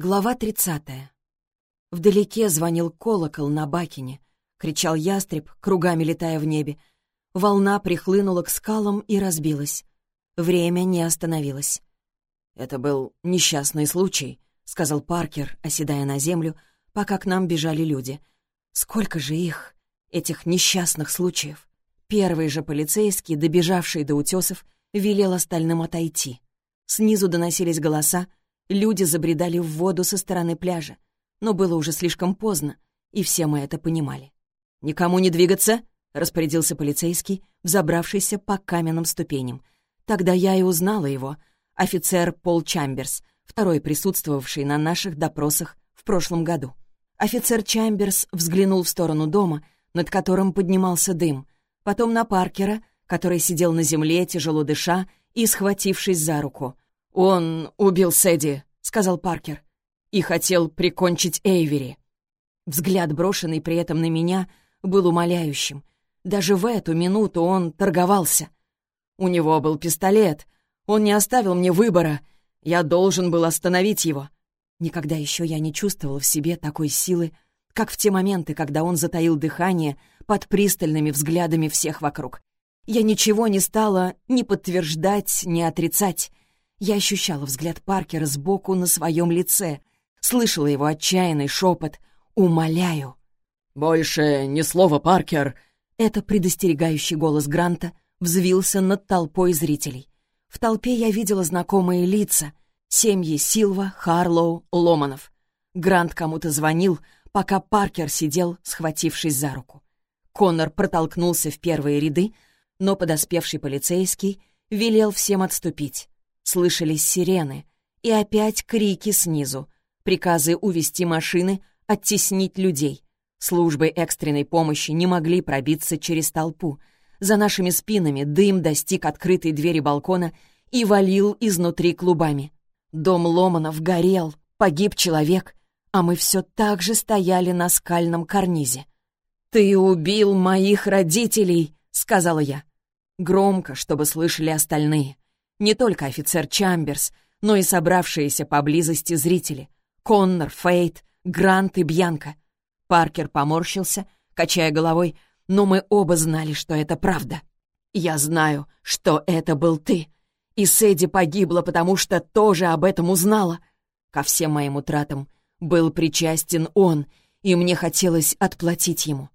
Глава 30. Вдалеке звонил колокол на бакине. Кричал ястреб, кругами летая в небе. Волна прихлынула к скалам и разбилась. Время не остановилось. «Это был несчастный случай», — сказал Паркер, оседая на землю, пока к нам бежали люди. «Сколько же их, этих несчастных случаев?» Первый же полицейский, добежавший до утесов, велел остальным отойти. Снизу доносились голоса, Люди забредали в воду со стороны пляжа. Но было уже слишком поздно, и все мы это понимали. «Никому не двигаться!» — распорядился полицейский, взобравшийся по каменным ступеням. Тогда я и узнала его. Офицер Пол Чамберс, второй присутствовавший на наших допросах в прошлом году. Офицер Чамберс взглянул в сторону дома, над которым поднимался дым, потом на Паркера, который сидел на земле, тяжело дыша и схватившись за руку — «Он убил Сэдди», — сказал Паркер, — «и хотел прикончить Эйвери». Взгляд, брошенный при этом на меня, был умоляющим. Даже в эту минуту он торговался. У него был пистолет. Он не оставил мне выбора. Я должен был остановить его. Никогда еще я не чувствовал в себе такой силы, как в те моменты, когда он затаил дыхание под пристальными взглядами всех вокруг. Я ничего не стала ни подтверждать, ни отрицать. Я ощущала взгляд Паркера сбоку на своем лице, слышала его отчаянный шепот «Умоляю». «Больше ни слова, Паркер!» Это предостерегающий голос Гранта взвился над толпой зрителей. В толпе я видела знакомые лица — семьи Силва, Харлоу, Ломанов. Грант кому-то звонил, пока Паркер сидел, схватившись за руку. Коннор протолкнулся в первые ряды, но подоспевший полицейский велел всем отступить. Слышались сирены. И опять крики снизу. Приказы увести машины, оттеснить людей. Службы экстренной помощи не могли пробиться через толпу. За нашими спинами дым достиг открытой двери балкона и валил изнутри клубами. Дом Ломанов горел, погиб человек, а мы все так же стояли на скальном карнизе. «Ты убил моих родителей!» — сказала я. Громко, чтобы слышали остальные. Не только офицер Чамберс, но и собравшиеся поблизости зрители. Коннор, Фейт, Грант и Бьянка. Паркер поморщился, качая головой, но мы оба знали, что это правда. «Я знаю, что это был ты. И Сэдди погибла, потому что тоже об этом узнала. Ко всем моим утратам был причастен он, и мне хотелось отплатить ему».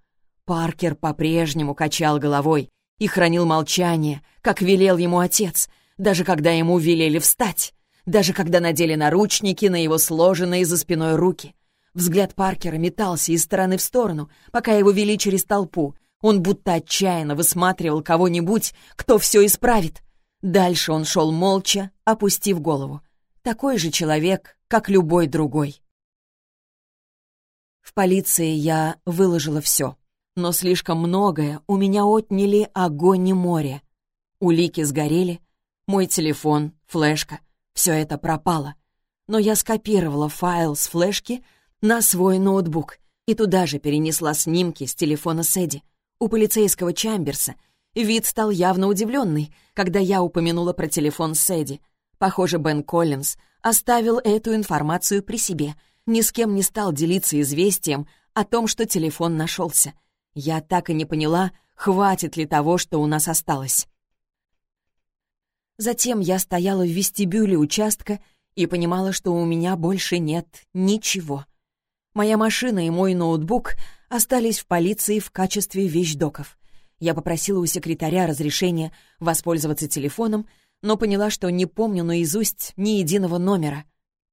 Паркер по-прежнему качал головой и хранил молчание, как велел ему отец — даже когда ему велели встать, даже когда надели наручники на его сложенные за спиной руки. Взгляд Паркера метался из стороны в сторону, пока его вели через толпу. Он будто отчаянно высматривал кого-нибудь, кто все исправит. Дальше он шел молча, опустив голову. Такой же человек, как любой другой. В полиции я выложила все, но слишком многое у меня отняли огонь и море. Улики сгорели, мой телефон, флешка — все это пропало. Но я скопировала файл с флешки на свой ноутбук и туда же перенесла снимки с телефона Сэдди. У полицейского Чамберса вид стал явно удивленный, когда я упомянула про телефон Сэдди. Похоже, Бен Коллинз оставил эту информацию при себе, ни с кем не стал делиться известием о том, что телефон нашелся. Я так и не поняла, хватит ли того, что у нас осталось. Затем я стояла в вестибюле участка и понимала, что у меня больше нет ничего. Моя машина и мой ноутбук остались в полиции в качестве вещдоков. Я попросила у секретаря разрешения воспользоваться телефоном, но поняла, что не помню наизусть ни единого номера.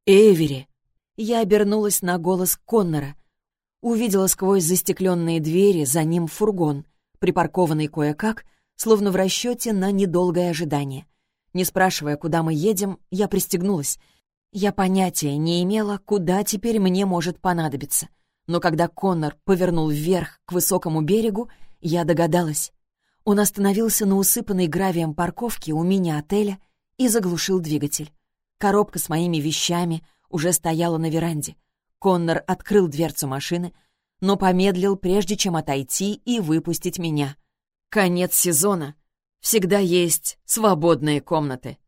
«Эвери!» Я обернулась на голос Коннора. Увидела сквозь застекленные двери за ним фургон, припаркованный кое-как, словно в расчете на недолгое ожидание. Не спрашивая, куда мы едем, я пристегнулась. Я понятия не имела, куда теперь мне может понадобиться. Но когда Коннор повернул вверх к высокому берегу, я догадалась. Он остановился на усыпанной гравием парковке у мини-отеля и заглушил двигатель. Коробка с моими вещами уже стояла на веранде. Коннор открыл дверцу машины, но помедлил, прежде чем отойти и выпустить меня. Конец сезона, Всегда есть свободные комнаты.